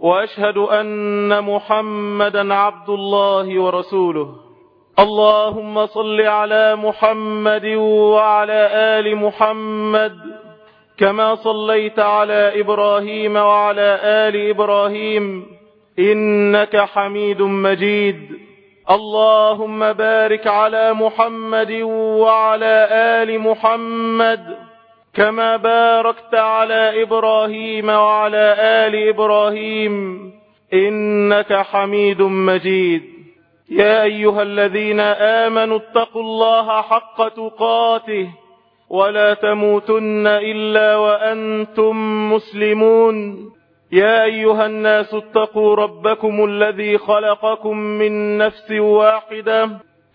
وأشهد أن محمدا عبد الله ورسوله. اللهم صل على محمد وعلى آل محمد كما صليت على إبراهيم وعلى آل إبراهيم. إنك حميد مجيد. اللهم بارك على محمد وعلى آل محمد كما باركت على إبراهيم وعلى آل إبراهيم إنك حميد مجيد. يا أيها الذين آمنوا اتقوا الله حق تقاته ولا تموتن إلا وأنتم مسلمون. يا أيها الناس اتقوا ربكم الذي خلقكم من نفس واحدة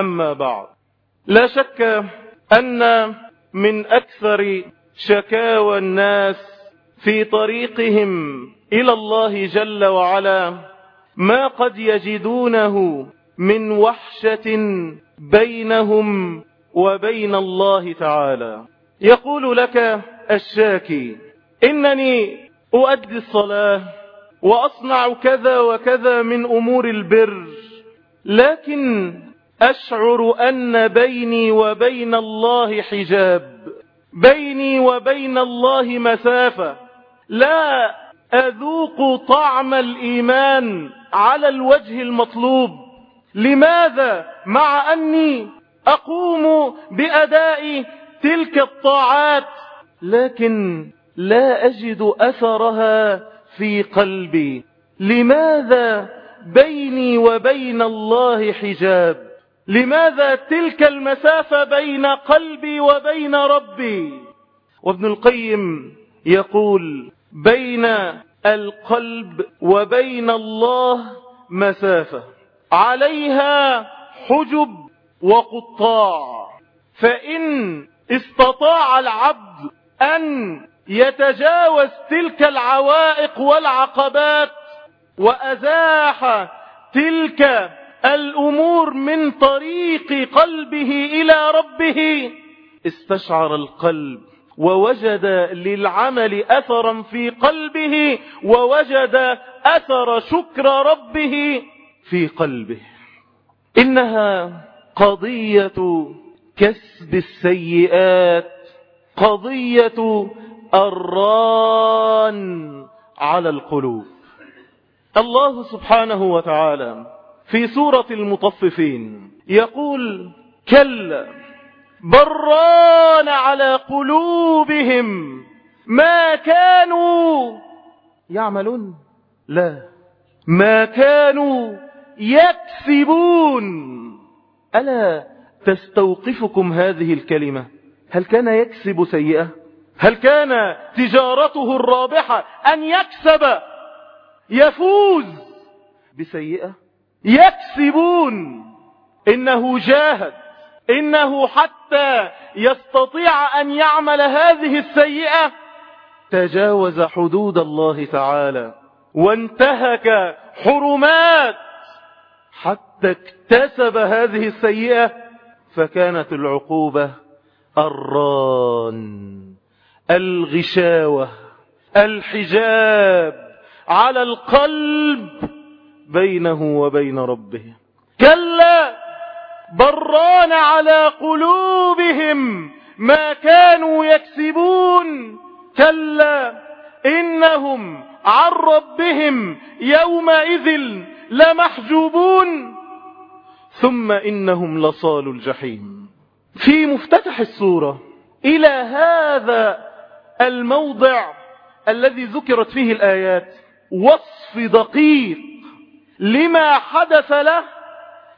أما بعد. لا شك أن من أكثر شكاوى الناس في طريقهم إلى الله جل وعلا ما قد يجدونه من وحشة بينهم وبين الله تعالى. يقول لك الشاكي إنني أؤدي الصلاة وأصنع كذا وكذا من أمور البر لكن أشعر أن بيني وبين الله حجاب. بيني وبين الله مسافة. لا أذوق طعم الإيمان على الوجه المطلوب. لماذا مع أني أقوم بأداء تلك الطاعات؟ لكن لا أجد أثرها في قلبي. لماذا بيني وبين الله حجاب؟ لماذا تلك المسافة بين قلبي وبين ربي؟ وابن القيم يقول بين القلب وبين الله مسافة عليها حجب وقطاع. فإن استطاع العبد أن يتجاوز تلك العوائق والعقبات وأزاح تلك الأمور من طريق قلبه إلى ربه. استشعر القلب ووجد للعمل أثرا في قلبه ووجد أثر شكر ربه في قلبه. إنها قضية كسب السيئات قضية الران على القلوب. الله سبحانه وتعالى في سورة المطففين. يقول كلا بران على قلوبهم ما كانوا يعملون. لا ما كانوا يكسبون. ألا تستوقفكم هذه الكلمة؟ هل كان يكسب سيئة؟ هل كان تجارته الرابحة أن يكسب يفوز بسيئة؟ يكسبون. إنه جاهد. إنه حتى يستطيع أن يعمل هذه السيئة. تجاوز حدود الله تعالى. وانتهك حرمات. حتى اكتسب هذه السيئة. فكانت العقوبة الران. الغشاوة. الحجاب. على القلب. بينه وبين ربه. كلا بران على قلوبهم ما كانوا يكسبون. كلا إنهم عن ربهم يومئذ لمحجوبون. ثم إنهم لصال الجحيم. في مفتتح السورة إلى هذا الموضع الذي ذكرت فيه الآيات وصف دقيق لما حدث له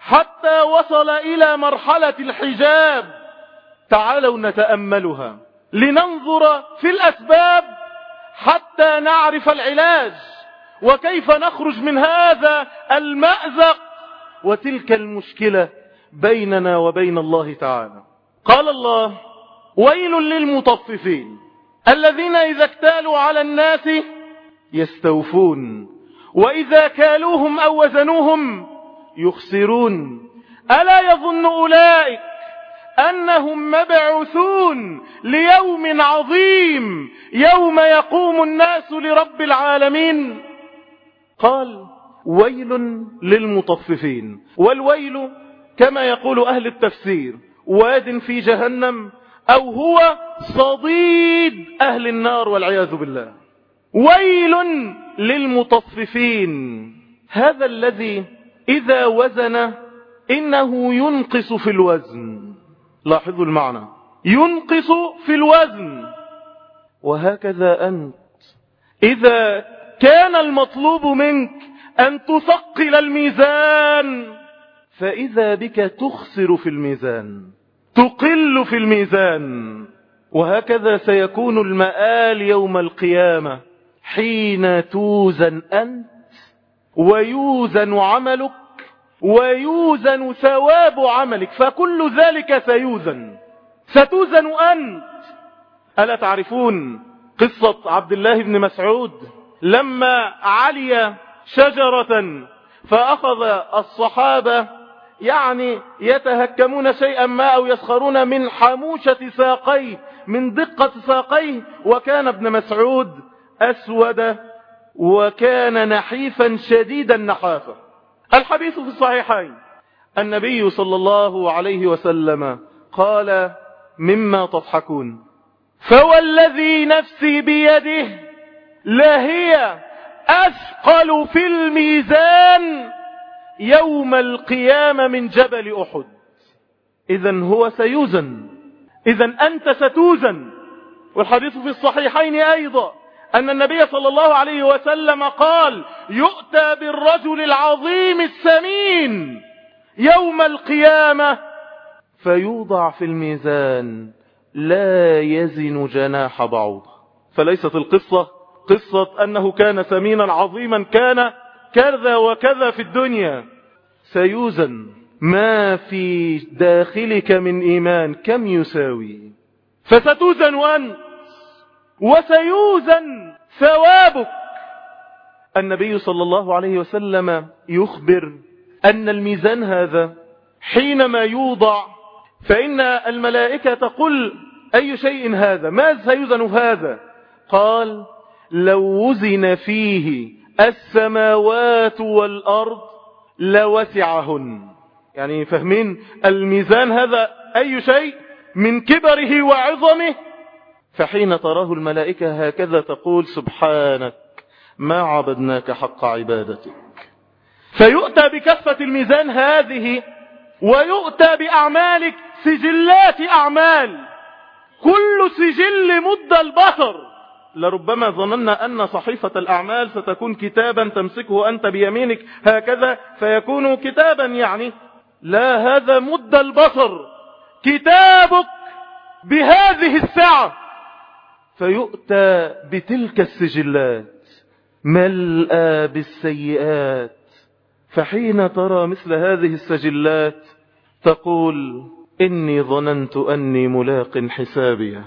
حتى وصل إلى مرحلة الحجاب. تعالوا نتأملها. لننظر في الأسباب حتى نعرف العلاج. وكيف نخرج من هذا المأزق. وتلك المشكلة بيننا وبين الله تعالى. قال الله ويل للمطففين الذين إذا اكتالوا على الناس يستوفون وإذا كالوهم أو وزنوهم يخسرون. ألا يظن أولئك أنهم مبعوثون ليوم عظيم يوم يقوم الناس لرب العالمين؟ قال ويل للمطففين. والويل كما يقول أهل التفسير واد في جهنم أو هو صديد أهل النار والعياذ بالله. ويل للمطففين. هذا الذي إذا وزن إنه ينقص في الوزن. لاحظوا المعنى. ينقص في الوزن. وهكذا أنت. إذا كان المطلوب منك أن تثقل الميزان فإذا بك تخسر في الميزان. تقل في الميزان. وهكذا سيكون المآل يوم القيامة. حين توزن أنت ويوزن عملك ويوزن ثواب عملك فكل ذلك سيوزن. ستوزن أنت. ألا تعرفون قصة عبد الله بن مسعود؟ لما علي شجرة فأخذ الصحابة يعني يتهكمون شيئا ما أو يسخرون من حموشة ساقيه من دقة ساقيه وكان ابن مسعود أسود وكان نحيفا شديد النحافة. الحديث في الصحيحين. النبي صلى الله عليه وسلم قال مما تضحكون. فوالذي نفسي بيده لهي أثقل في الميزان يوم القيامة من جبل أحد. إذا هو سيوزن. إذا أنت ستوزن. والحديث في الصحيحين أيضا. أن النبي صلى الله عليه وسلم قال يؤتى بالرجل العظيم السمين يوم القيامة فيوضع في الميزان لا يزن جناح بعوضة. فليست القصة قصة أنه كان سمينا عظيما كان كذا وكذا في الدنيا. سيوزن ما في داخلك من إيمان كم يساوي؟ فستوزن أنت وسيوزن ثوابك. النبي صلى الله عليه وسلم يخبر أن الميزان هذا حينما يوضع فإن الملائكة تقول أي شيء هذا؟ ما سيوزن هذا؟ قال لو وزن فيه السماوات والأرض لوسعهن. يعني فهمين الميزان هذا أي شيء من كبره وعظمه فحين تراه الملائكة هكذا تقول سبحانك ما عبدناك حق عبادتك. فيؤتى بكفة الميزان هذه ويؤتى بأعمالك سجلات أعمال. كل سجل مد البصر. لربما ظننا أن صحيفة الأعمال ستكون كتابا تمسكه أنت بيمينك هكذا فيكون كتابا يعني لا هذا مد البصر. كتابك بهذه السعة فيؤتى بتلك السجلات ملأى بالسيئات فحين ترى مثل هذه السجلات تقول إني ظننت أني ملاق حسابيا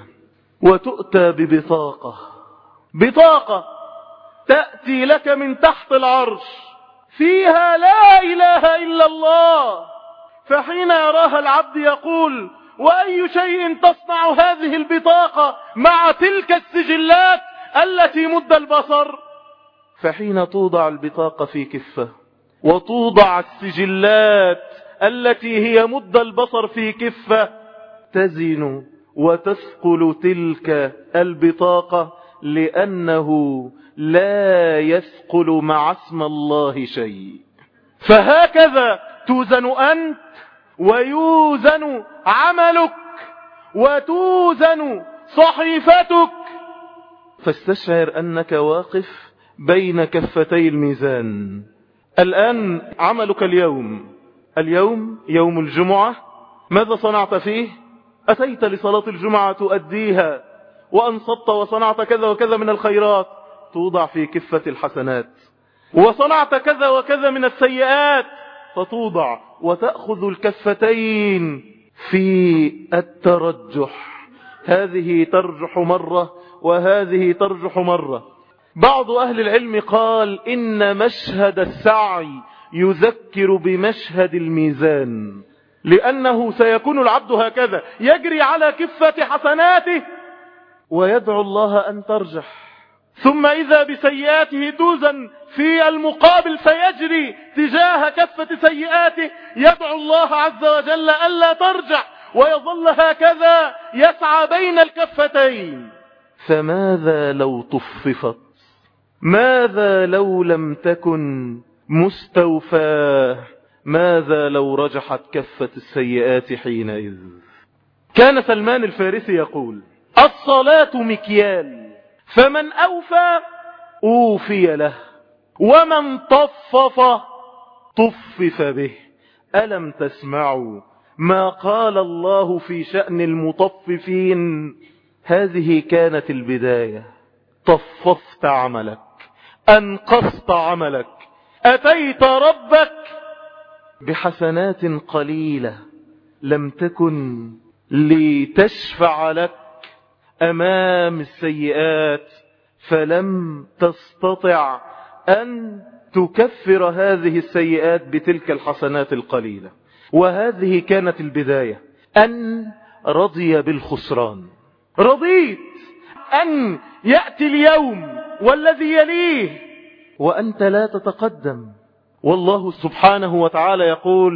وتؤتى ببطاقة. بطاقة تأتي لك من تحت العرش فيها لا إله إلا الله. فحين يراها العبد يقول وأي شيء تصنع هذه البطاقة مع تلك السجلات التي مد البصر. فحين توضع البطاقة في كفة وتوضع السجلات التي هي مد البصر في كفة تزن وتثقل تلك البطاقة لأنه لا يثقل مع اسم الله شيء. فهكذا توزن أنت ويوزن عملك وتوزن صحيفتك. فاستشعر أنك واقف بين كفتي الميزان. الآن عملك اليوم. اليوم يوم الجمعة. ماذا صنعت فيه؟ أتيت لصلاة الجمعة تؤديها. وأنصبت وصنعت كذا وكذا من الخيرات. توضع في كفة الحسنات. وصنعت كذا وكذا من السيئات. فتوضع وتأخذ الكفتين في الترجح. هذه ترجح مرة وهذه ترجح مرة. بعض أهل العلم قال إن مشهد السعي يذكر بمشهد الميزان لأنه سيكون العبد هكذا يجري على كفة حسناته ويدعو الله أن ترجح. ثم إذا بسيئاته توزن في المقابل فيجري تجاه كفة سيئاته يدعو الله عز وجل ألا ترجع ويظل هكذا يسعى بين الكفتين. فماذا لو طففت؟ ماذا لو لم تكن مستوفاة؟ ماذا لو رجحت كفة السيئات حينئذ؟ كان سلمان الفارسي يقول الصلاة مكيال. فمن أوفى أوفي له ومن طفف طفف به. ألم تسمعوا ما قال الله في شأن المطففين؟ هذه كانت البداية. طففت عملك أنقصت عملك أتيت ربك بحسنات قليلة لم تكن لتشفع لك. أمام السيئات فلم تستطع أن تكفر هذه السيئات بتلك الحسنات القليلة. وهذه كانت البداية. أن رضي بالخسران. رضيت أن يأتي اليوم والذي يليه. وأنت لا تتقدم. والله سبحانه وتعالى يقول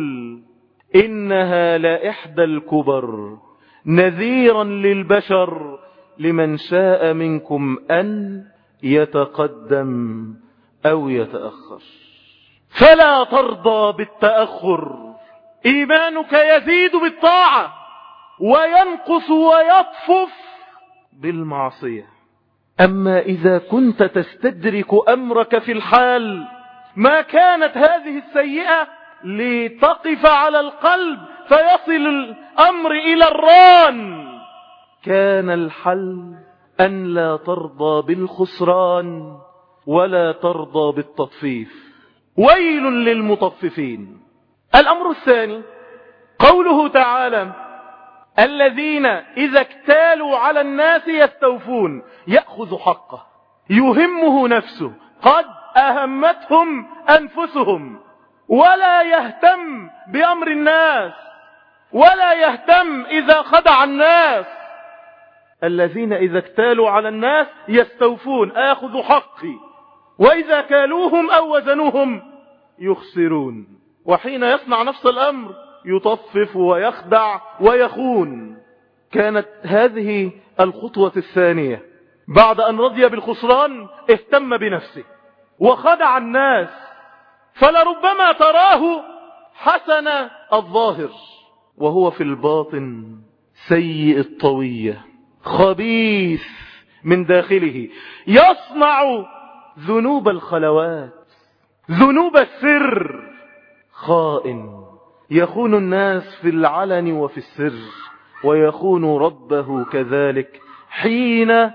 إنها لإحدى الكبر نذيرا للبشر لمن شاء منكم أن يتقدم أو يتأخر. فلا ترضى بالتأخر. إيمانك يزيد بالطاعة وينقص ويطفف بالمعصية. أما إذا كنت تستدرك أمرك في الحال ما كانت هذه السيئة لتقف على القلب فيصل الأمر إلى الران. كان الحل أن لا ترضى بالخسران ولا ترضى بالتطفيف. ويل للمطففين. الأمر الثاني قوله تعالى الذين إذا اكتالوا على الناس يستوفون يأخذ حقه يهمه نفسه قد أهمتهم أنفسهم. ولا يهتم بأمر الناس ولا يهتم إذا خدع الناس. الذين إذا اكتالوا على الناس يستوفون آخذ حقي. وإذا كالوهم أو وزنوهم يخسرون. وحين يصنع نفس الأمر يطفف ويخدع ويخون. كانت هذه الخطوة الثانية. بعد أن رضي بالخسران اهتم بنفسه. وخدع الناس. فلربما تراه حسن الظاهر. وهو في الباطن سيء الطوية. خبيث من داخله يصنع ذنوب الخلوات ذنوب السر. خائن يخون الناس في العلن وفي السر ويخون ربه كذلك حين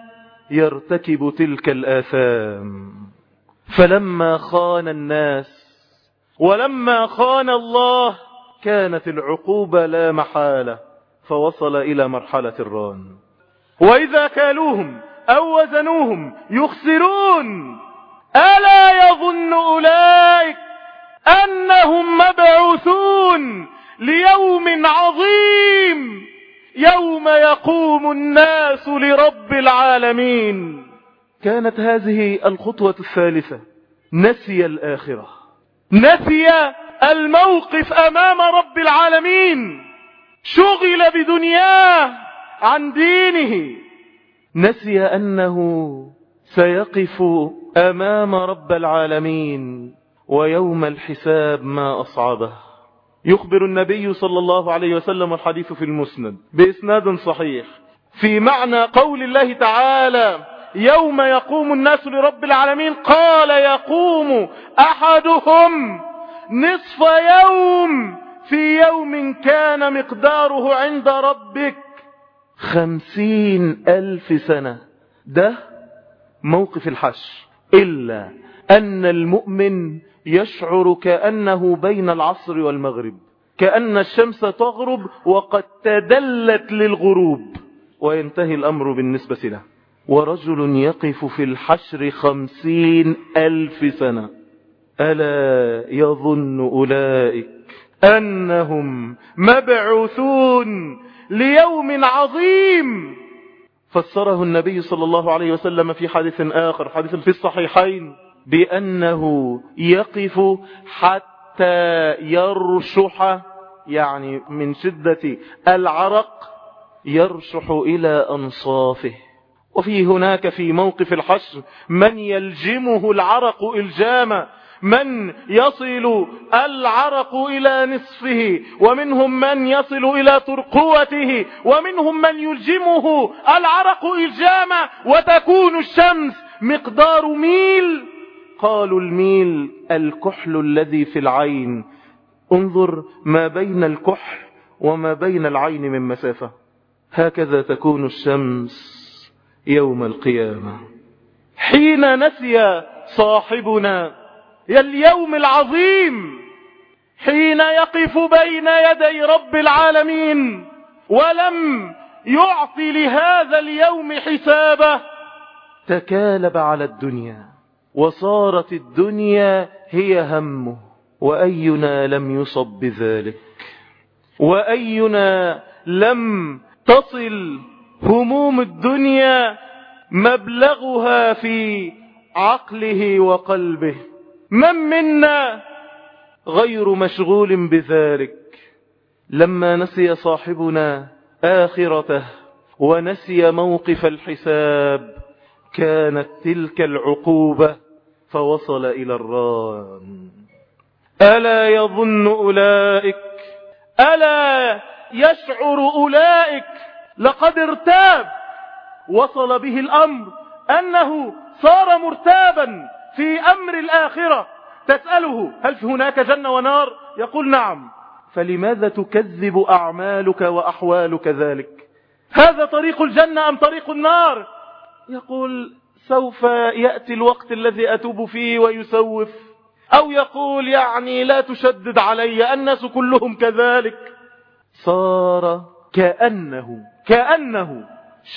يرتكب تلك الآثام. فلما خان الناس ولما خان الله كانت العقوبة لا محالة فوصل إلى مرحلة الران. وإذا كالوهم أو وزنوهم يخسرون ألا يظن أولئك أنهم مبعوثون ليوم عظيم يوم يقوم الناس لرب العالمين. كانت هذه الخطوة الثالثة نسي الآخرة. نسي الموقف أمام رب العالمين. شغل بدنياه. عن دينه. نسي أنه سيقف أمام رب العالمين ويوم الحساب ما أصعبه. يخبر النبي صلى الله عليه وسلم الحديث في المسند بإسناد صحيح. في معنى قول الله تعالى يوم يقوم الناس لرب العالمين قال يقوم أحدهم نصف يوم في يوم كان مقداره عند ربك. خمسين ألف سنة. ده موقف الحشر إلا أن المؤمن يشعر كأنه بين العصر والمغرب كأن الشمس تغرب وقد تدلت للغروب. وينتهي الأمر بالنسبة له. ورجل يقف في الحشر خمسين ألف سنة. ألا يظن أولئك أنهم مبعوثون ليوم عظيم. فسره النبي صلى الله عليه وسلم في حديث آخر حديث في الصحيحين بأنه يقف حتى يرشح يعني من شدة العرق يرشح إلى أنصافه. وفي هناك في موقف الحشر من يلجمه العرق إلجاما من يصل العرق إلى نصفه ومنهم من يصل إلى ترقوته ومنهم من يلجمه العرق إلجاما وتكون الشمس مقدار ميل. قالوا الميل الكحل الذي في العين. انظر ما بين الكحل وما بين العين من مسافة. هكذا تكون الشمس يوم القيامة. حين نسي صاحبنا اليوم العظيم حين يقف بين يدي رب العالمين ولم يعطي لهذا اليوم حسابه تكالب على الدنيا وصارت الدنيا هي همه وأينا لم يصب بذلك؟ وأينا لم تصل هموم الدنيا مبلغها في عقله وقلبه؟ من منا غير مشغول بذلك؟ لما نسي صاحبنا آخرته ونسي موقف الحساب كانت تلك العقوبة فوصل إلى الران. ألا يظن أولئك؟ ألا يشعر أولئك؟ لقد ارتاب. وصل به الأمر أنه صار مرتابا. في أمر الآخرة. تسأله هل في هناك جنة ونار؟ يقول نعم. فلماذا تكذب أعمالك وأحوالك ذلك؟ هذا طريق الجنة أم طريق النار؟ يقول سوف يأتي الوقت الذي أتوب فيه ويسوف. أو يقول يعني لا تشدد علي الناس كلهم كذلك. صار كأنه كأنه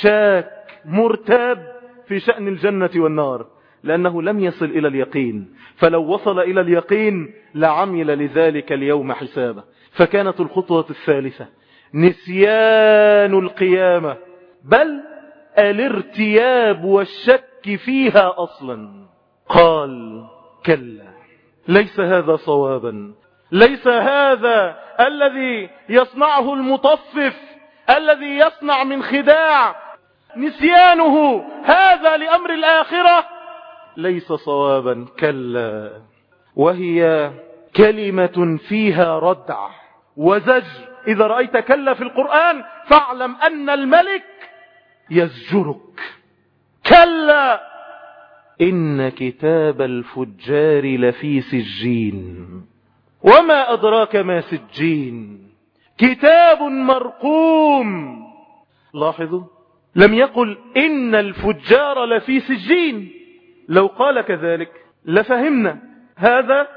شاك مرتاب في شأن الجنة والنار. لأنه لم يصل إلى اليقين. فلو وصل إلى اليقين لعمل لذلك اليوم حسابه. فكانت الخطوة الثالثة. نسيان القيامة. بل الارتياب والشك فيها أصلا. قال كلا. ليس هذا صوابا. ليس هذا الذي يصنعه المطفف الذي يصنع من خداع. نسيانه هذا لأمر الآخرة. ليس صوابا كلا. وهي كلمة فيها ردع وزجر إذا رأيت كلا في القرآن فاعلم أن الملك يزجرك. كلا! إن كتاب الفجار لفي سجين. وما أدراك ما سجين. كتاب مرقوم. لاحظوا؟ لم يقل إن الفجار لفي سجين. لو قال كذلك لفهمنا هذا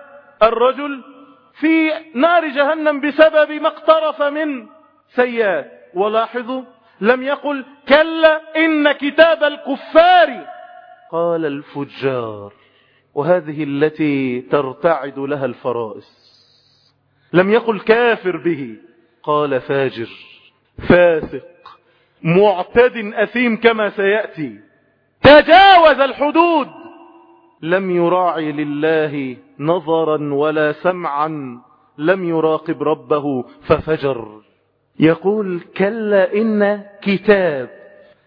الرجل في نار جهنم بسبب ما اقترف من سيئات. ولاحظوا لم يقل كلا إن كتاب الكفار. قال الفجار وهذه التي ترتعد لها الفرائس. لم يقل كافر به. قال فاجر فاسق معتد أثيم كما سيأتي. تجاوز الحدود. لم يراعي لله نظرا ولا سمعا لم يراقب ربه ففجر. يقول كلا إن كتاب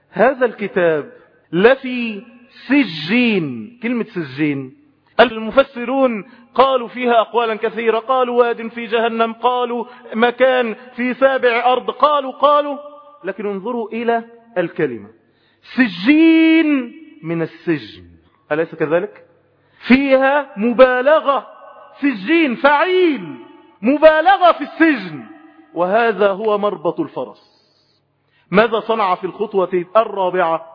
هذا الكتاب لفي سجين كلمة سجين. المفسرون قالوا فيها أقوالا كثيرة قالوا واد في جهنم قالوا مكان في سابع أرض قالوا قالوا لكن انظروا إلى الكلمة. سجين من السجن. أليس كذلك؟ فيها مبالغة سجين فعيل مبالغة في السجن. وهذا هو مربط الفرس. ماذا صنع في الخطوة الرابعة؟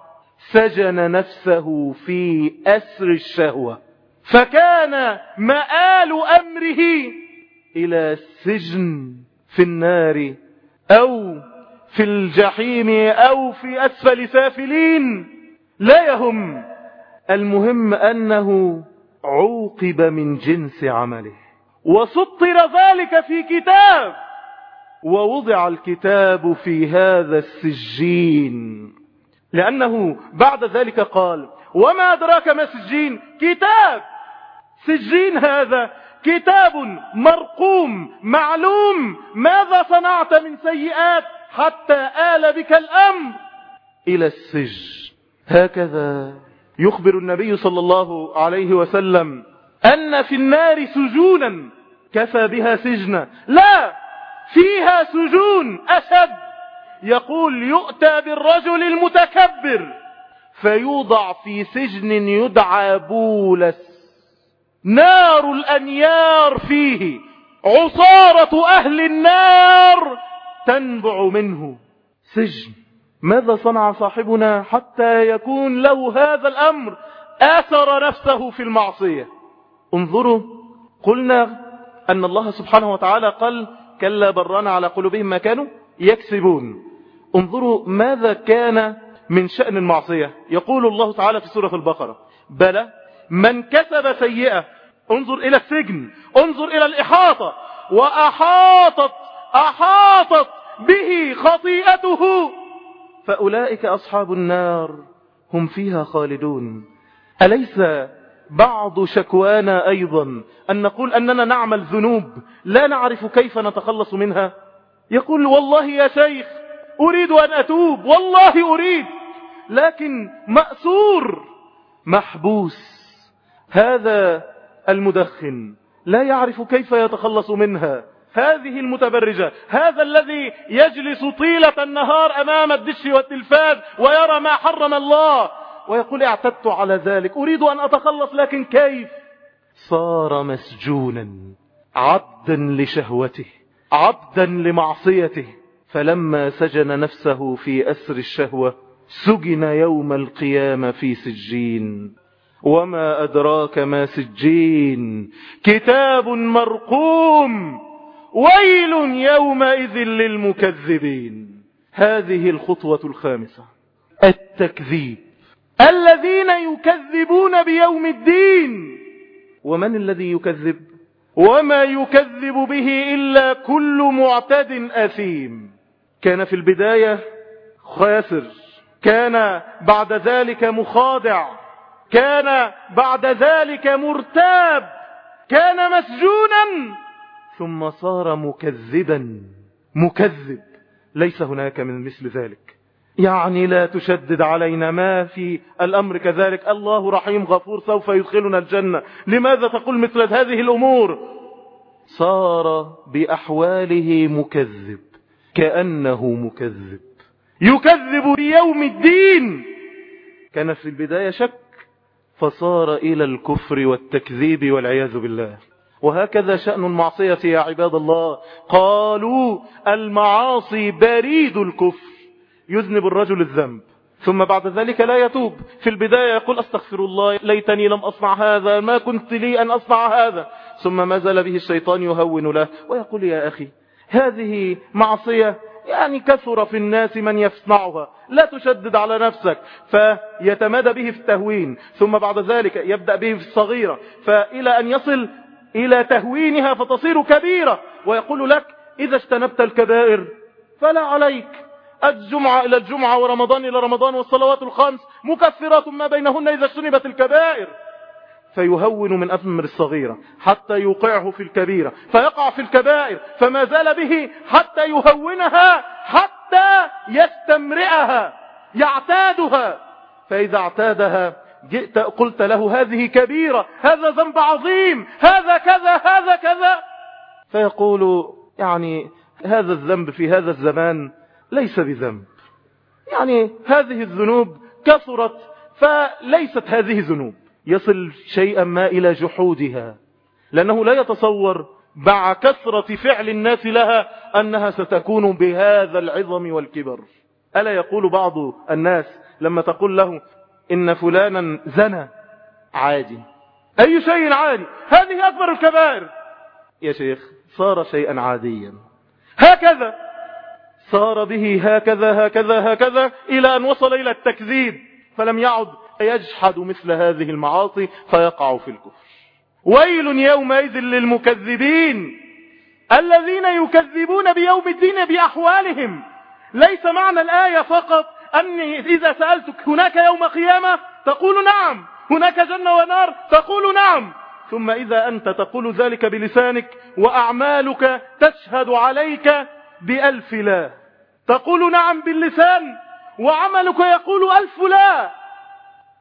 سجن نفسه في أسر الشهوة. فكان مآل أمره إلى سجن في النار أو في الجحيم أو في أسفل سافلين. لا يهم المهم أنه عوقب من جنس عمله. وسطر ذلك في كتاب ووضع الكتاب في هذا السجين. لأنه بعد ذلك قال وما أدراك ما سجين؟ كتاب. سجين هذا كتاب مرقوم معلوم. ماذا صنعت من سيئات حتى آل بك الأمر؟ إلى السجن. هكذا يخبر النبي صلى الله عليه وسلم أن في النار سجونا. كفى بها سجنا لا فيها سجون أشد. يقول يؤتى بالرجل المتكبر فيوضع في سجن يدعى بولس. نار الأنيار فيه. عصارة أهل النار تنبع منه. سجن. ماذا صنع صاحبنا حتى يكون له هذا الأمر آثر نفسه في المعصية؟ انظروا قلنا أن الله سبحانه وتعالى قال كلا بران على قلوبهم ما كانوا يكسبون انظروا ماذا كان من شأن المعصية. يقول الله تعالى في سورة البقرة بلى من كسب سيئة انظر إلى السجن انظر إلى الإحاطة وأحاطت أحاطت به خطيئته فأولئك أصحاب النار هم فيها خالدون. أليس بعض شكوانا أيضا أن نقول أننا نعمل ذنوب لا نعرف كيف نتخلص منها؟ يقول والله يا شيخ أريد أن أتوب والله أريد لكن مأسور محبوس. هذا المدخن لا يعرف كيف يتخلص منها. هذه المتبرجة هذا الذي يجلس طيلة النهار أمام الدش والتلفاز ويرى ما حرم الله. ويقول اعتدت على ذلك أريد أن أتخلص لكن كيف؟ صار مسجونا عبدا لشهوته عبدا لمعصيته. فلما سجن نفسه في أسر الشهوة سجن يوم القيامة في سجين. وما أدراك ما سجين؟ كتاب مرقوم! ويل يومئذ للمكذبين. هذه الخطوة الخامسة. التكذيب. الذين يكذبون بيوم الدين. ومن الذي يكذب؟ وما يكذب به إلا كل معتد أثيم. كان في البداية خاسر. كان بعد ذلك مخادع كان بعد ذلك مرتاب. كان مسجونا. ثم صار مكذبا. مكذب. ليس هناك من مثل ذلك. يعني لا تشدد علينا ما في الأمر كذلك. الله رحيم غفور سوف يدخلنا الجنة. لماذا تقول مثل هذه الأمور؟ صار بأحواله مكذب. كأنه مكذب. يكذب بيوم الدين. كان في البداية شك فصار إلى الكفر والتكذيب والعياذ بالله. وهكذا شأن المعصية يا عباد الله. قالوا المعاصي بريد الكفر يذنب الرجل الذنب ثم بعد ذلك لا يتوب. في البداية يقول أستغفر الله ليتني لم أصنع هذا ما كنت لي أن أصنع هذا. ثم ما زال به الشيطان يهون له ويقول يا أخي هذه معصية يعني كثر في الناس من يصنعها لا تشدد على نفسك. فيتمادى به في التهوين ثم بعد ذلك يبدأ به في الصغيرة. فإلى أن يصل إلى تهوينها فتصير كبيرة. ويقول لك إذا اجتنبت الكبائر فلا عليك. الجمعة إلى الجمعة ورمضان إلى رمضان والصلوات الخمس مكفرات ما بينهن إذا اجتنبت الكبائر. فيهون من أمر الصغيرة حتى يوقعه في الكبيرة. فيقع في الكبائر فما زال به حتى يهونها حتى يستمرئها يعتادها. فإذا اعتادها جئت قلت له هذه كبيرة هذا ذنب عظيم هذا كذا هذا كذا. فيقول يعني هذا الذنب في هذا الزمان ليس بذنب. يعني هذه الذنوب كثرت فليست هذه ذنوب يصل شيئا ما إلى جحودها لأنه لا يتصور مع كثرة فعل الناس لها أنها ستكون بهذا العظم والكبر. ألا يقول بعض الناس لما تقول له إن فلانا زنى. عادي. أي شيء عادي. هذه أكبر الكبائر. يا شيخ صار شيئا عاديا. هكذا. صار به هكذا هكذا هكذا إلى أن وصل إلى التكذيب. فلم يعد يجحد مثل هذه المعاصي فيقع في الكفر. ويل يومئذ للمكذبين الذين يكذبون بيوم الدين بأحوالهم. ليس معنى الآية فقط أني إذا سألتك هناك يوم قيامة تقول نعم. هناك جنة ونار تقول نعم. ثم إذا أنت تقول ذلك بلسانك وأعمالك تشهد عليك بألف لا. تقول نعم باللسان وعملك يقول ألف لا.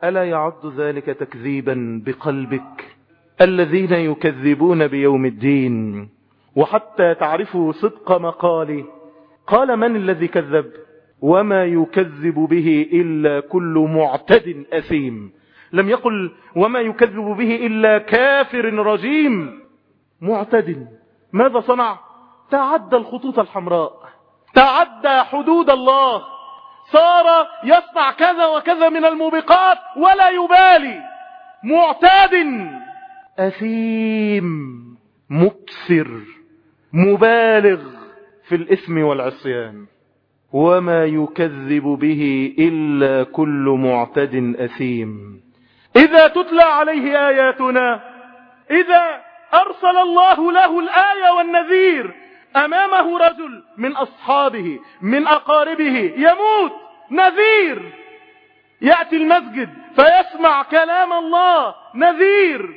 ألا يعد ذلك تكذيبا بقلبك الذين يكذبون بيوم الدين وحتى تعرفوا صدق مقاله؟ قال من الذي كذب؟ وما يكذب به إلا كل معتد أثيم. لم يقل وما يكذب به إلا كافر رجيم. معتد. ماذا صنع؟ تعدى الخطوط الحمراء. تعدى حدود الله. صار يصنع كذا وكذا من الموبقات ولا يبالي. معتاد أثيم. مكسر مبالغ في الإثم والعصيان. وما يكذب به إلا كل معتد أثيم. إذا تتلى عليه آياتنا إذا أرسل الله له الآية والنذير أمامه رجل من أصحابه من أقاربه يموت نذير. يأتي المسجد فيسمع كلام الله نذير.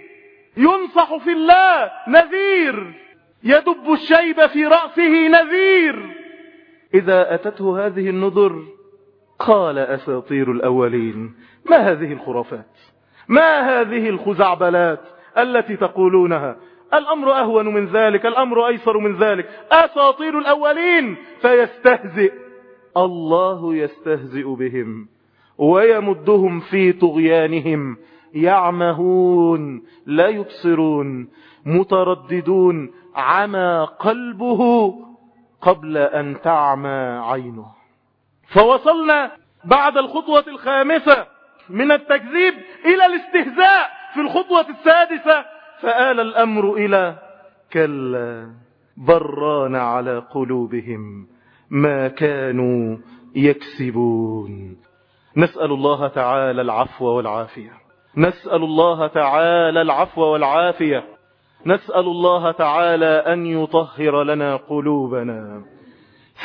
ينصح في الله نذير. يدب الشيب في رأسه نذير. إذا أتته هذه النذر قال أساطير الأولين ما هذه الخرافات؟ ما هذه الخزعبلات التي تقولونها؟ الأمر أهون من ذلك الأمر أيسر من ذلك. أساطير الأولين! فيستهزئ. الله يستهزئ بهم ويمدهم في طغيانهم. يعمهون لا يبصرون مترددون عمى قلبه قبل أن تعمى عينه. فوصلنا بعد الخطوة الخامسة من التكذيب إلى الاستهزاء في الخطوة السادسة فآل الأمر إلى كلا بران على قلوبهم ما كانوا يكسبون. نسأل الله تعالى العفو والعافية. نسأل الله تعالى العفو والعافية. نسأل الله تعالى أن يطهر لنا قلوبنا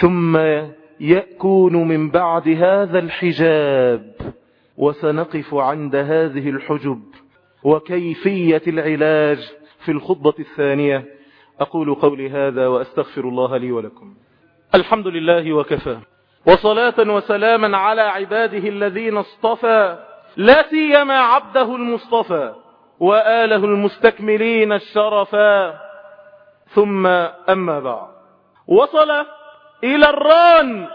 ثم يكون من بعد هذا الحجاب وسنقف عند هذه الحجب وكيفية العلاج في الخطبة الثانية. أقول قولي هذا وأستغفر الله لي ولكم. الحمد لله وكفى وصلاة وسلاما على عباده الذين اصطفى لا سيما عبده المصطفى. وآله المستكملين الشرفا. ثم أما بعد. وصل إلى الران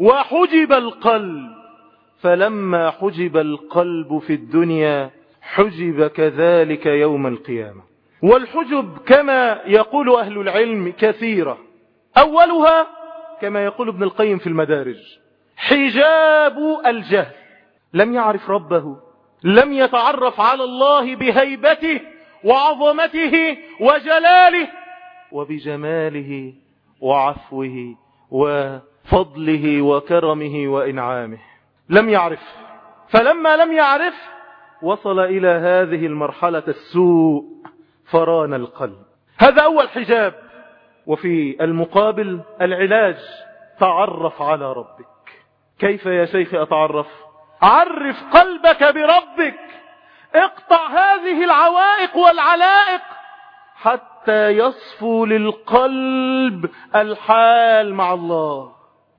وحجب القلب. فلما حجب القلب في الدنيا حجب كذلك يوم القيامة. والحجب كما يقول أهل العلم كثيرة. أولها كما يقول ابن القيم في المدارج حجاب الجهل. لم يعرف ربه. لم يتعرف على الله بهيبته وعظمته وجلاله وبجماله وعفوه وفضله وكرمه وإنعامه. لم يعرف. فلما لم يعرف وصل إلى هذه المرحلة السوء فران القلب. هذا أول حجاب. وفي المقابل العلاج تعرف على ربك. كيف يا شيخ أتعرف؟ عرف قلبك بربك. اقطع هذه العوائق والعلائق حتى يصفو للقلب الحال مع الله.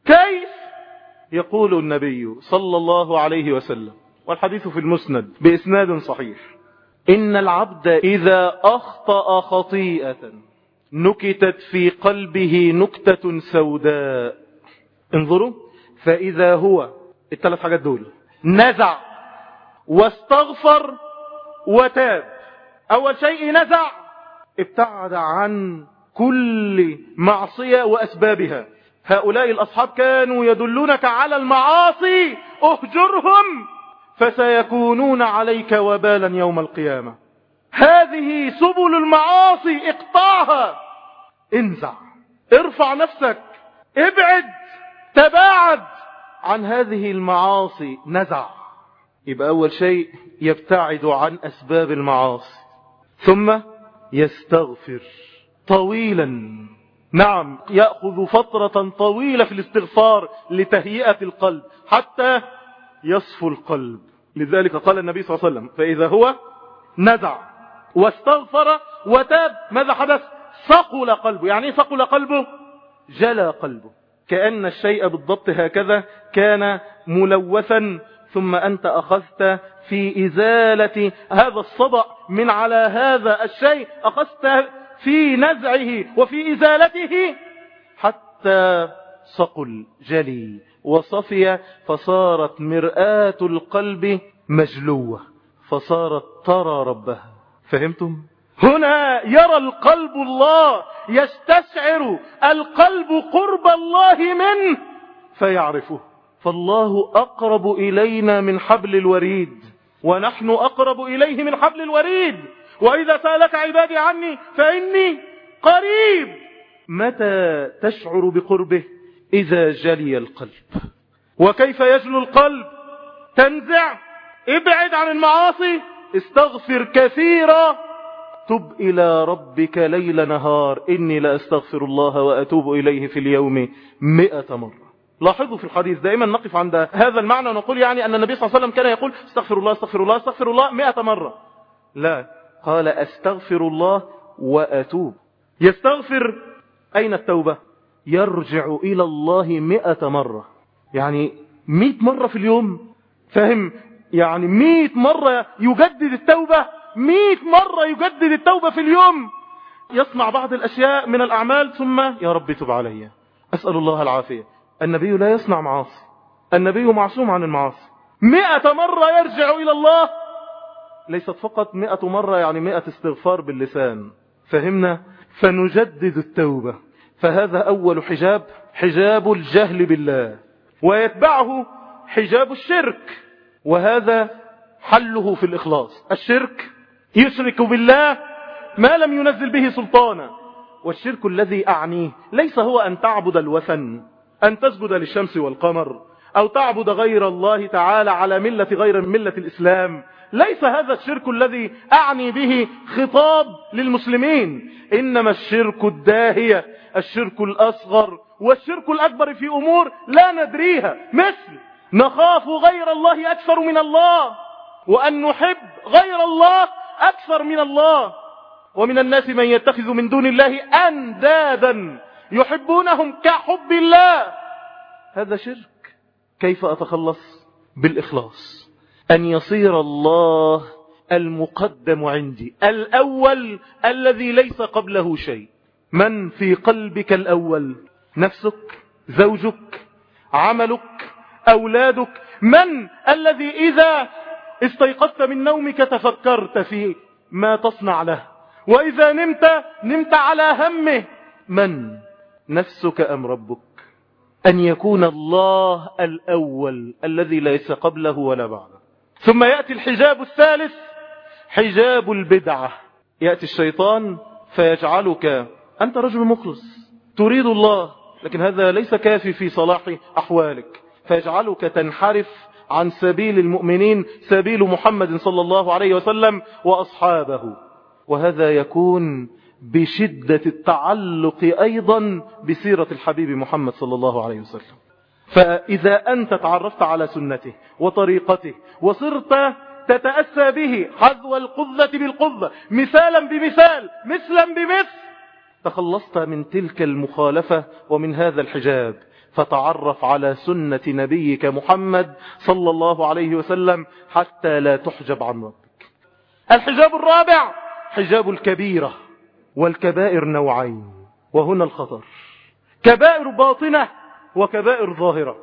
كيف؟ يقول النبي صلى الله عليه وسلم والحديث في المسند بإسناد صحيح. إن العبد إذا أخطأ خطيئة نكتت في قلبه نكتة سوداء. انظروا فإذا هو الثلاث حاجات دول نزع واستغفر وتاب. أول شيء نزع. ابتعد عن كل معصية وأسبابها. هؤلاء الأصحاب كانوا يدلونك على المعاصي. اهجرهم. فسيكونون عليك وبالا يوم القيامة. هذه سبل المعاصي. اقطعها. انزع. ارفع نفسك. ابعد. تباعد. عن هذه المعاصي. نزع. يبقى أول شيء يبتعد عن أسباب المعاصي ثم يستغفر طويلا. نعم يأخذ فترة طويلة في الاستغفار لتهيئة القلب حتى يصفو القلب. لذلك قال النبي صلى الله عليه وسلم فإذا هو نزع واستغفر وتاب ماذا حدث؟ ثقل قلبه. يعني إيه ثقل قلبه؟ جلى قلبه. كأن الشيء بالضبط هكذا كان ملوثا ثم أنت أخذت في إزالة هذا الصدأ من على هذا الشيء أخذت في نزعه وفي إزالته حتى صقل جلي وصفي فصارت مرآة القلب مجلوة فصارت ترى ربها فهمتم؟ هنا يرى القلب الله يستشعر القلب قرب الله منه فيعرفه فالله أقرب إلينا من حبل الوريد ونحن أقرب إليه من حبل الوريد. وإذا سألك عبادي عني فإني قريب. متى تشعر بقربه؟ إذا جلي القلب. وكيف يجلو القلب؟ تنزع. ابعد عن المعاصي. استغفر كثيرا. تب إلى ربك ليل نهار. إني لأستغفر الله وأتوب إليه في اليوم مئة مرة. لاحظوا في الحديث دائما نقف عند هذا المعنى ونقول يعني أن النبي صلى الله عليه وسلم كان يقول استغفر الله استغفر الله استغفر الله مئة مرة. لا قال أستغفر الله وأتوب. يستغفر أين التوبة؟ يرجع إلى الله مئة مرة. يعني مئة مرة في اليوم فهم يعني مئة مرة يجدد التوبة مئة مرة يجدد التوبة في اليوم. يصنع بعض الأشياء من الأعمال ثم يا رب تب علي. أسأل الله العافية. النبي لا يصنع معاصي. النبي معصوم عن المعاصي. مئة مرة يرجع إلى الله. ليست فقط مئة مرة يعني مئة استغفار باللسان. فهمنا؟ فنجدد التوبة. فهذا أول حجاب حجاب الجهل بالله. ويتبعه حجاب الشرك. وهذا حله في الإخلاص. الشرك يشرك بالله ما لم ينزل به سلطانا. والشرك الذي أعنيه ليس هو أن تعبد الوثن. أن تسجد للشمس والقمر أو تعبد غير الله تعالى على ملة غير ملة الإسلام. ليس هذا الشرك الذي أعني به خطاب للمسلمين. إنما الشرك الداهية الشرك الأصغر والشرك الأكبر في أمور لا ندريها مثل نخاف غير الله أكثر من الله وأن نحب غير الله أكثر من الله. ومن الناس من يتخذ من دون الله أندادا يحبونهم كحب الله. هذا شرك. كيف أتخلص؟ بالإخلاص. أن يصير الله المقدم عندي الأول الذي ليس قبله شيء. من في قلبك الأول؟ نفسك زوجك عملك أولادك. من الذي إذا استيقظت من نومك تفكرت في ما تصنع له. وإذا نمت نمت على همه. من؟ نفسك أم ربك؟ أن يكون الله الأول الذي ليس قبله ولا بعده. ثم يأتي الحجاب الثالث حجاب البدعة. يأتي الشيطان فيجعلك أنت رجل مخلص. تريد الله لكن هذا ليس كافي في صلاح أحوالك. فيجعلك تنحرف عن سبيل المؤمنين سبيل محمد صلى الله عليه وسلم وأصحابه. وهذا يكون بشدة التعلق أيضا بسيرة الحبيب محمد صلى الله عليه وسلم. فإذا أنت تعرفت على سنته وطريقته وصرت تتأسى به حذو القذة بالقذة مثالا بمثال مثلا بمثل تخلصت من تلك المخالفة ومن هذا الحجاب فتعرف على سنة نبيك محمد صلى الله عليه وسلم حتى لا تحجب عن ربك. الحجاب الرابع حجاب الكبيرة. والكبائر نوعين وهنا الخطر. كبائر باطنة وكبائر ظاهرة.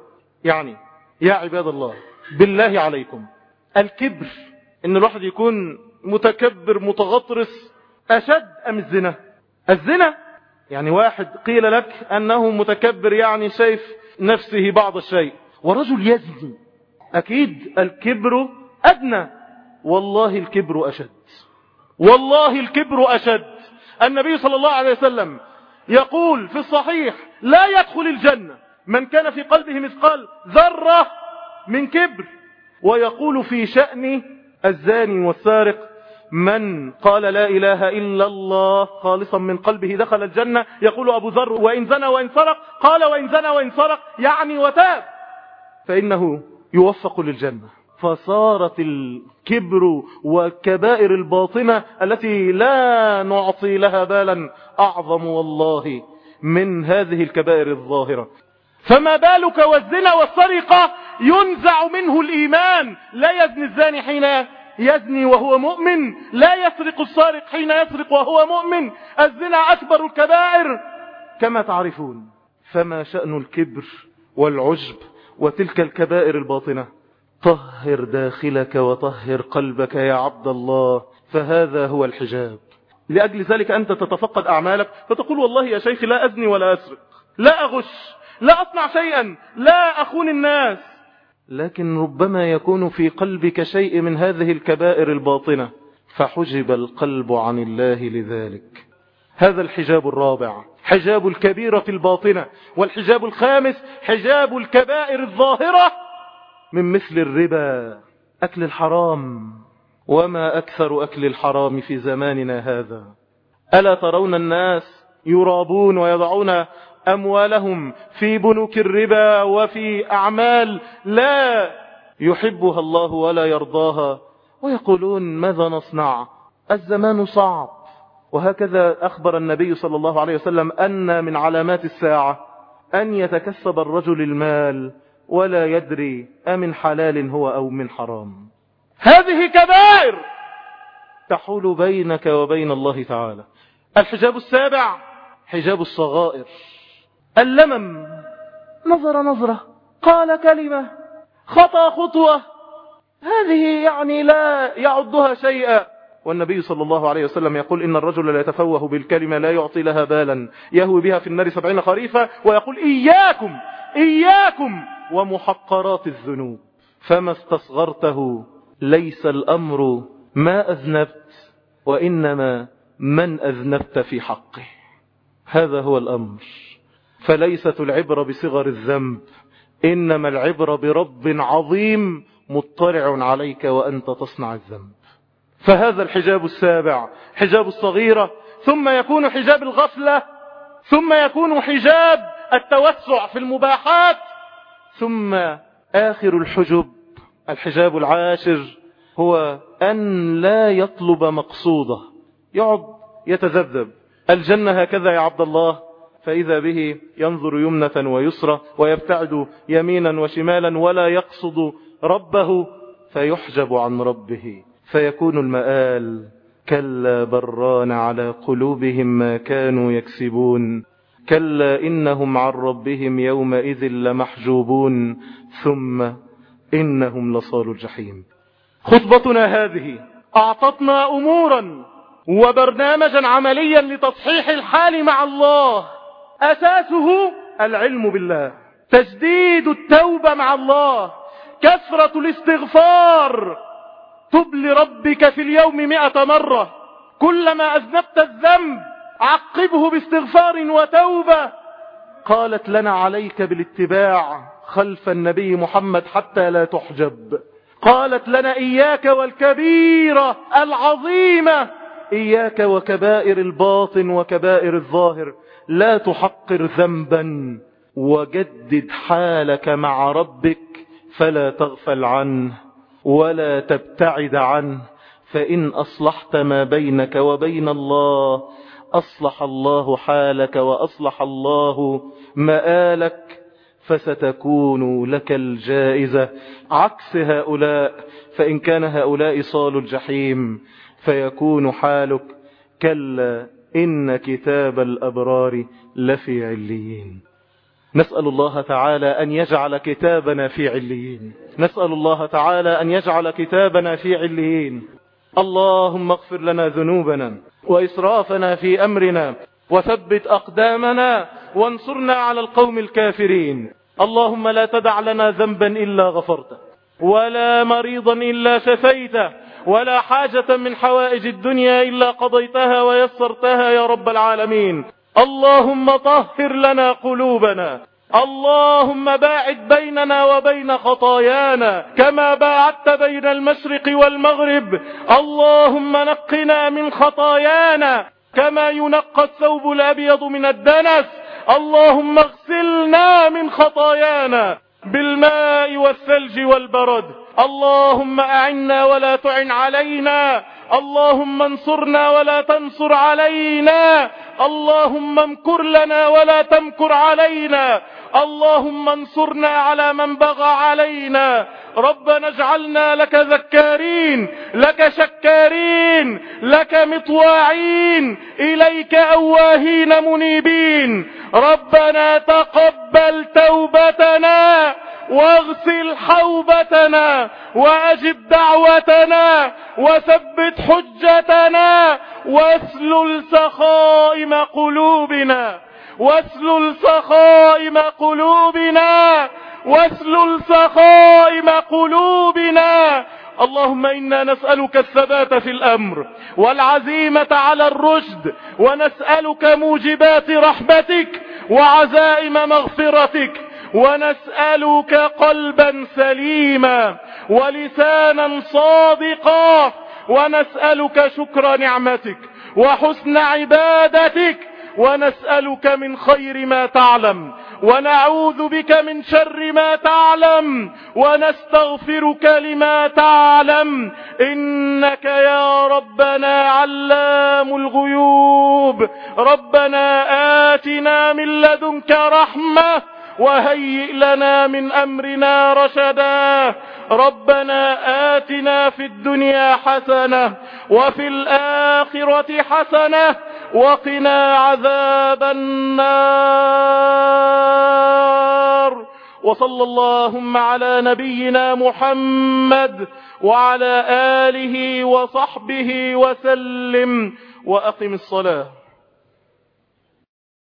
يعني يا عباد الله بالله عليكم الكبر إن الواحد يكون متكبر متغطرس أشد أم الزنا؟ الزنا؟ يعني واحد قيل لك أنه متكبر يعني شايف نفسه بعض الشيء ورجل يزني. أكيد الكبر أدنى. والله الكبر أشد. والله الكبر أشد. النبي صلى الله عليه وسلم يقول في الصحيح لا يدخل الجنة. من كان في قلبه مثقال ذرة من كبر. ويقول في شأن الزاني والسارق من قال لا إله إلا الله خالصا من قلبه دخل الجنة. يقول أبو ذر وإن زنى وإن سرق. قال وإن زنى وإن سرق. يعني وتاب. فإنه يوفق للجنة. فصارت الكبر وكبائر الباطنة التي لا نعطي لها بالا أعظم والله من هذه الكبائر الظاهرة. فما بالك والزنا والسرقة ينزع منه الإيمان؟ لا يزني الزاني حين يزني وهو مؤمن لا يسرق السارق حين يسرق وهو مؤمن. الزنا أكبر الكبائر. كما تعرفون فما شأن الكبر والعجب وتلك الكبائر الباطنة؟ طهر داخلك وطهر قلبك يا عبد الله فهذا هو الحجاب. لأجل ذلك أنت تتفقد أعمالك فتقول والله يا شيخ لا أزني ولا أسرق لا أغش لا أصنع شيئا لا أخون الناس. لكن ربما يكون في قلبك شيء من هذه الكبائر الباطنة فحجب القلب عن الله لذلك. هذا الحجاب الرابع حجاب الكبيرة الباطنة والحجاب الخامس حجاب الكبائر الظاهرة. من مثل الربا أكل الحرام. وما أكثر أكل الحرام في زماننا هذا. ألا ترون الناس يرابون ويضعون أموالهم في بنوك الربا وفي أعمال لا يحبها الله ولا يرضاها. ويقولون ماذا نصنع؟ الزمان صعب. وهكذا أخبر النبي صلى الله عليه وسلم أن من علامات الساعة أن يتكسب الرجل المال ولا يدري أمن حلال هو أو من حرام. هذه كبائر! تحول بينك وبين الله تعالى. الحجاب السابع حجاب الصغائر. اللمم. نظر نظرة. قال كلمة. خطى خطوة. هذه يعني لا يعدها شيئا. والنبي صلى الله عليه وسلم يقول إن الرجل لا يتفوه بالكلمة لا يعطي لها بالا. يهوي بها في النار سبعين خريفة ويقول إياكم إياكم. ومحقرات الذنوب. فما استصغرته ليس الأمر ما أذنبت وإنما من أذنبت في حقه. هذا هو الأمر. فليست العبرة بصغر الذنب إنما العبرة برب عظيم مطلع عليك وأنت تصنع الذنب. فهذا الحجاب السابع حجاب الصغيرة ثم يكون حجاب الغفلة ثم يكون حجاب التوسع في المباحات. ثم آخر الحجب الحجاب العاشر هو أن لا يطلب مقصوده. يقعد يتذبذب. الجنة هكذا يا عبد الله. فإذا به ينظر يمنة ويسرى ويبتعد يمينا وشمالا ولا يقصد ربه فيحجب عن ربه. فيكون المآل كلا بران على قلوبهم ما كانوا يكسبون. كلا إنهم عن ربهم يومئذ لمحجوبون ثم إنهم لصال الجحيم. خطبتنا هذه أعطتنا أمورا وبرنامجا عمليا لتصحيح الحال مع الله. أساسه العلم بالله. تجديد التوبة مع الله. كثرة الاستغفار. تب لربك في اليوم مئة مرة. كلما أذنبت الذنب عقبه باستغفار وتوبة. قالت لنا عليك بالاتباع خلف النبي محمد حتى لا تحجب. قالت لنا إياك والكبيرة العظيمة. إياك وكبائر الباطن وكبائر الظاهر. لا تحقر ذنبا وجدد حالك مع ربك فلا تغفل عنه ولا تبتعد عنه. فإن أصلحت ما بينك وبين الله أصلح الله حالك وأصلح الله مآلك فستكون لك الجائزة. عكس هؤلاء فإن كان هؤلاء صال الجحيم فيكون حالك كلا إن كتاب الأبرار لفي عليين. نسأل الله تعالى أن يجعل كتابنا في عليين. نسأل الله تعالى أن يجعل كتابنا في عليين. اللهم اغفر لنا ذنوبنا. وإسرافنا في أمرنا وثبت أقدامنا وانصرنا على القوم الكافرين. اللهم لا تدع لنا ذنبا إلا غفرته ولا مريضا إلا شفيته ولا حاجة من حوائج الدنيا إلا قضيتها ويسرتها يا رب العالمين. اللهم طهر لنا قلوبنا اللهم باعد بيننا وبين خطايانا كما باعدت بين المشرق والمغرب. اللهم نقنا من خطايانا كما ينقى الثوب الأبيض من الدنس. اللهم اغسلنا من خطايانا بالماء والثلج والبرد. اللهم أعنا ولا تعن علينا. اللهم انصرنا ولا تنصر علينا. اللهم امكر لنا ولا تمكر علينا. اللهم انصرنا على من بغى علينا. ربنا اجعلنا لك ذكارين لك شكارين لك مطواعين إليك أواهين منيبين. ربنا تقبل توبتنا واغسل حوبتنا وأجب دعوتنا وثبت حجتنا واسلل سخائم قلوبنا. واسلل سخائم قلوبنا واسلل سخائم قلوبنا. اللهم إنا نسألك الثبات في الأمر والعزيمة على الرشد ونسألك موجبات رحمتك وعزائم مغفرتك ونسألك قلبا سليما ولسانا صادقا ونسألك شكر نعمتك وحسن عبادتك ونسألك من خير ما تعلم ونعوذ بك من شر ما تعلم ونستغفرك لما تعلم. إنك يا ربنا علام الغيوب. ربنا آتنا من لدنك رحمة وهيئ لنا من أمرنا رشدا. ربنا آتنا في الدنيا حسنة وفي الآخرة حسنة وقنا عذاب النار. وصلى اللهم على نبينا محمد وعلى آله وصحبه وسلم وأقم الصلاة.